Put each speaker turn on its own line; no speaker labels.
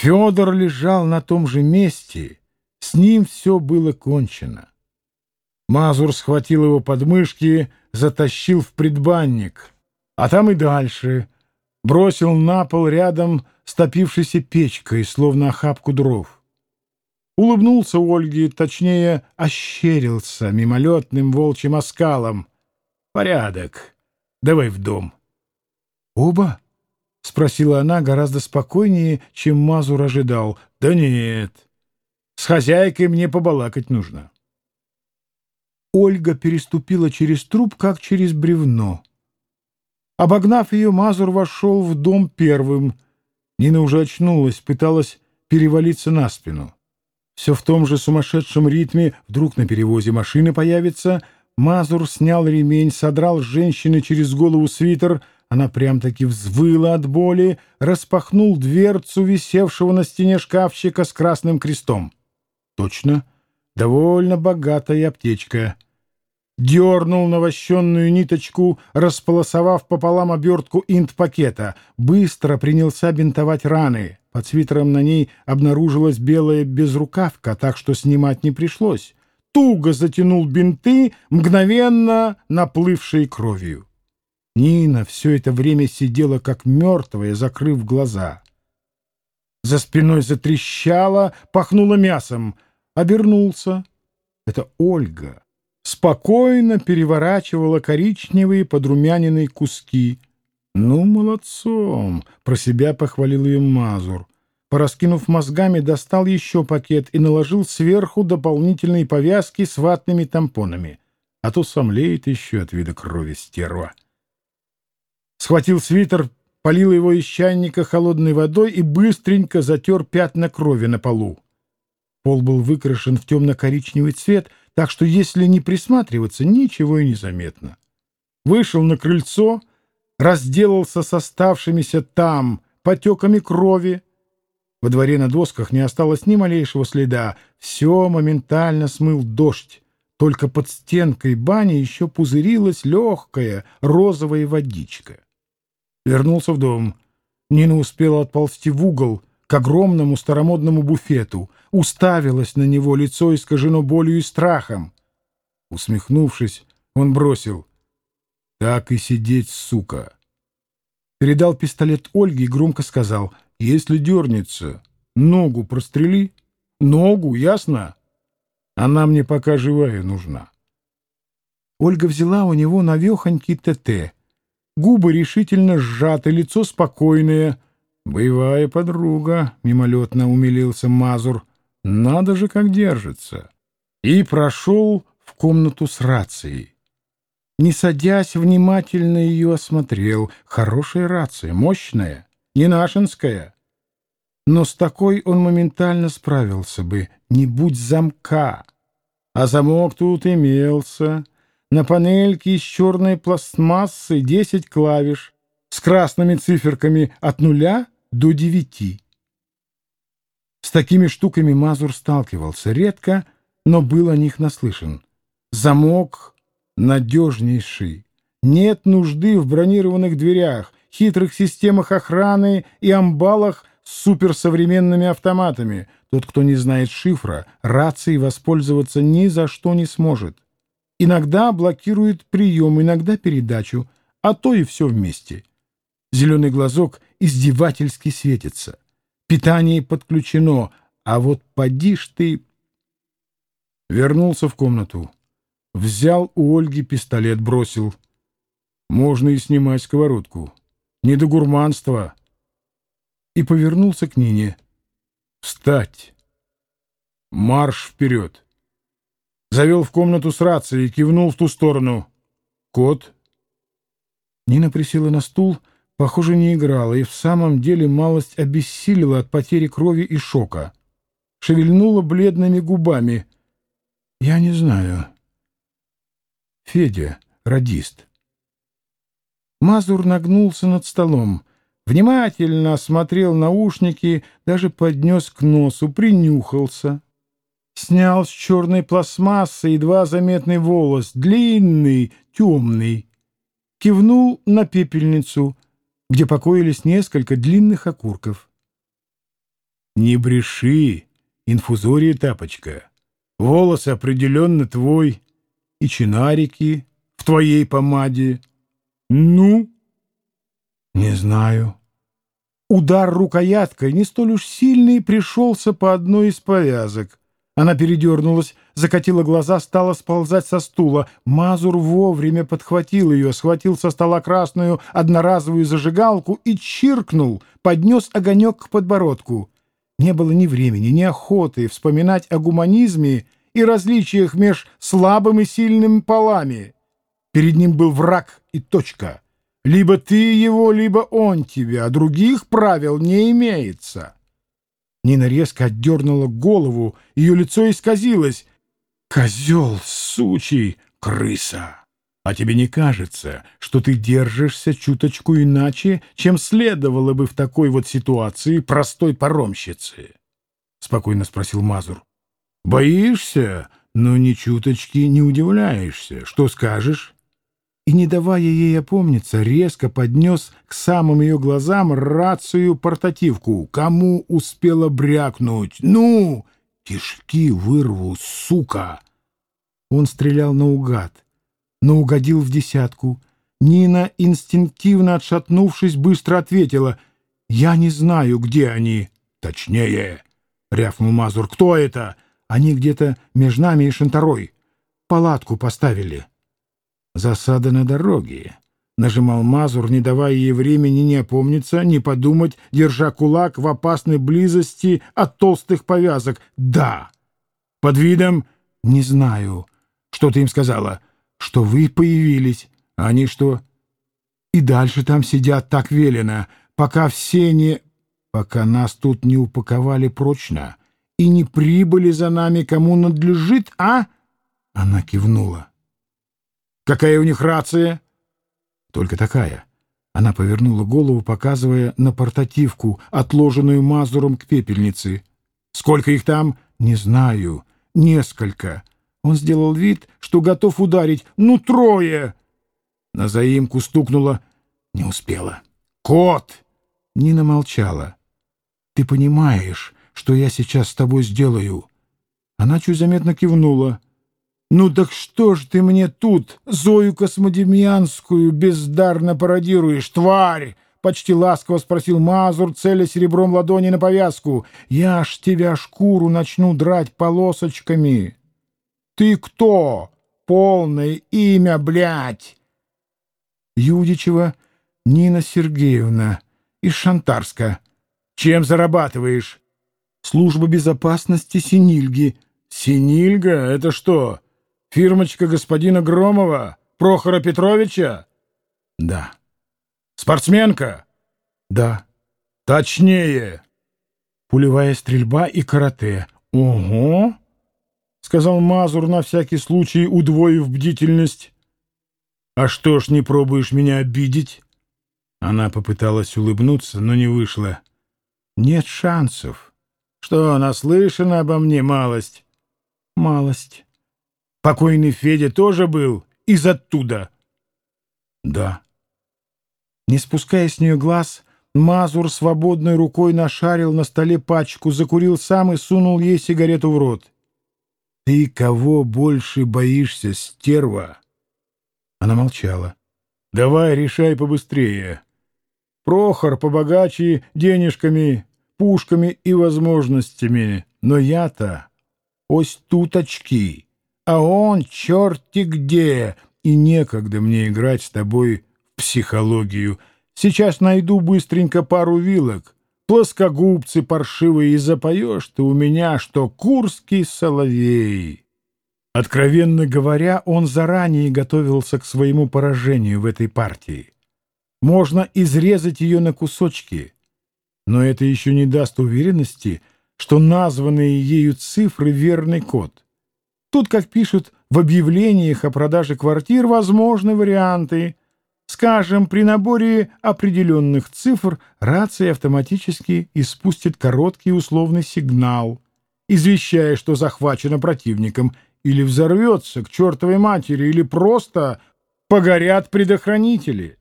Федор лежал на том же месте, с ним все было кончено. Мазур схватил его под мышки, затащил в предбанник, а там и дальше, бросил на пол рядом с топившейся печкой, словно охапку дров. Улыбнулся Ольге, точнее, ощерился мимолетным волчьим оскалом. «Порядок. Давай в дом». «Оба?» — спросила она гораздо спокойнее, чем Мазур ожидал. «Да нет. С хозяйкой мне побалакать нужно». Ольга переступила через труп, как через бревно. Обогнав ее, Мазур вошел в дом первым. Нина уже очнулась, пыталась перевалиться на спину. Все в том же сумасшедшем ритме, вдруг на перевозе машины появится. Мазур снял ремень, содрал с женщины через голову свитер. Она прям-таки взвыла от боли, распахнул дверцу висевшего на стене шкафчика с красным крестом. Точно, довольно богатая аптечка. Дернул навощенную ниточку, располосовав пополам обертку инт-пакета. Быстро принялся бинтовать раны. Под свитером на ней обнаружилась белая безрукавка, так что снимать не пришлось. Туго затянул бинты, мгновенно наплывшие кровью. Нина все это время сидела как мертвая, закрыв глаза. За спиной затрещало, пахнуло мясом. Обернулся. Это Ольга. Спокойно переворачивала коричневые подрумяненные куски — «Ну, молодцом!» — про себя похвалил ее Мазур. Пораскинув мозгами, достал еще пакет и наложил сверху дополнительные повязки с ватными тампонами. А то сомлеет еще от вида крови стерва. Схватил свитер, полил его из чайника холодной водой и быстренько затер пятна крови на полу. Пол был выкрашен в темно-коричневый цвет, так что, если не присматриваться, ничего и не заметно. Вышел на крыльцо — разделался с оставшимися там потеками крови. Во дворе на досках не осталось ни малейшего следа. Все моментально смыл дождь. Только под стенкой бани еще пузырилась легкая розовая водичка. Вернулся в дом. Нина успела отползти в угол к огромному старомодному буфету. Уставилась на него, лицо искажено болью и страхом. Усмехнувшись, он бросил — так и сидеть, сука. Передал пистолет Ольге и громко сказал, если дернется, ногу прострели. Ногу, ясно? Она мне пока живая нужна. Ольга взяла у него навехонький ТТ. Губы решительно сжаты, лицо спокойное. «Боевая подруга», — мимолетно умилился Мазур. «Надо же, как держится». И прошел в комнату с рацией. Не садясь, внимательно ее осмотрел. Хорошая рация, мощная, не нашинская. Но с такой он моментально справился бы, не будь замка. А замок тут имелся. На панельке из черной пластмассы десять клавиш с красными циферками от нуля до девяти. С такими штуками Мазур сталкивался редко, но был о них наслышан. Замок надежнейший. Нет нужды в бронированных дверях, хитрых системах охраны и амбалах с суперсовременными автоматами. Тот, кто не знает шифра, рацией воспользоваться ни за что не сможет. Иногда блокирует прием, иногда передачу, а то и все вместе. Зеленый глазок издевательски светится. Питание подключено, а вот поди ж ты... Вернулся в комнату. Взял у Ольги пистолет, бросил. Можно и снимать сковородку. Не до гурманства. И повернулся к Нине. Встать. Марш вперед. Завел в комнату с рацией и кивнул в ту сторону. Кот. Нина присела на стул, похоже, не играла, и в самом деле малость обессилила от потери крови и шока. Шевельнула бледными губами. «Я не знаю». Федя, радист. Мазур нагнулся над столом, внимательно осмотрел наушники, даже поднес к носу, принюхался. Снял с черной пластмассы едва заметный волос, длинный, темный. Кивнул на пепельницу, где покоились несколько длинных окурков. Не бреши, инфузория тапочка. Волос определенно твой, и чинарики в твоей помаде. Ну? Не знаю. Удар рукояткой не столь уж сильный пришелся по одной из повязок. Она передернулась, закатила глаза, стала сползать со стула. Мазур вовремя подхватил ее, схватил со стола красную одноразовую зажигалку и чиркнул, поднес огонек к подбородку. Не было ни времени, ни охоты вспоминать о гуманизме и различиях меж слабым и сильным полами. Перед ним был враг и точка. Либо ты его, либо он тебя, а других правил не имеется. Нина резко отдернула голову, ее лицо исказилось. «Козел, сучий, крыса! А тебе не кажется, что ты держишься чуточку иначе, чем следовало бы в такой вот ситуации простой паромщицы?» — спокойно спросил Мазур. «Боишься, но ни чуточки не удивляешься. Что скажешь?» И, не давая ей опомниться, резко поднес к самым ее глазам рацию-портативку. Кому успела брякнуть? «Ну! Кишки вырву, сука!» Он стрелял наугад, но угодил в десятку. Нина, инстинктивно отшатнувшись, быстро ответила. «Я не знаю, где они». «Точнее!» — рявкнул Мазур. «Кто это?» «Они где-то между нами и Шантарой. Палатку поставили». «Засада на дороге», — нажимал Мазур, не давая ей времени ни опомниться, ни подумать, держа кулак в опасной близости от толстых повязок. «Да». «Под видом...» «Не знаю». «Что ты им сказала?» «Что вы появились. А они что?» «И дальше там сидят, так велено, пока все не...» «Пока нас тут не упаковали прочно и не прибыли за нами, кому надлежит, а?» Она кивнула. Какая у них рация? Только такая. Она повернула голову, показывая на портативку, отложенную Мазуром к пепельнице. Сколько их там? Не знаю. Несколько. Он сделал вид, что готов ударить. Ну, трое! На заимку стукнула. Не успела. Кот! Нина молчала. Ты понимаешь, что я сейчас с тобой сделаю? Она чуть заметно кивнула. «Ну так что ж ты мне тут, Зою Космодемьянскую, бездарно пародируешь, тварь?» — почти ласково спросил Мазур, целя серебром ладони на повязку. «Я ж тебя шкуру начну драть полосочками». «Ты кто? Полное имя, блядь!» «Юдичева Нина Сергеевна из Шантарска. Чем зарабатываешь?» «Служба безопасности Синильги». «Синильга? Это что?» Фирмочка господина Громова, Прохора Петровича? Да. Спортсменка? Да. Точнее. Пулевая стрельба и карате. Ого! Сказал Мазур на всякий случай, удвоив бдительность. А что ж не пробуешь меня обидеть? Она попыталась улыбнуться, но не вышла. Нет шансов. Что, наслышана обо мне малость? Малость. Покойный Федя тоже был из оттуда? Да. Не спуская с нее глаз, Мазур свободной рукой нашарил на столе пачку, закурил сам и сунул ей сигарету в рот. «Ты кого больше боишься, стерва?» Она молчала. «Давай, решай побыстрее. Прохор побогаче денежками, пушками и возможностями, но я-то ось туточки» а он черти где, и некогда мне играть с тобой в психологию. Сейчас найду быстренько пару вилок, плоскогубцы паршивые, и запоешь ты у меня, что курский соловей». Откровенно говоря, он заранее готовился к своему поражению в этой партии. Можно изрезать ее на кусочки, но это еще не даст уверенности, что названные ею цифры — верный код. Тут, как пишут в объявлениях о продаже квартир, возможны варианты. Скажем, при наборе определенных цифр рация автоматически испустит короткий условный сигнал, извещая, что захвачено противником, или взорвется к чертовой матери, или просто погорят предохранители.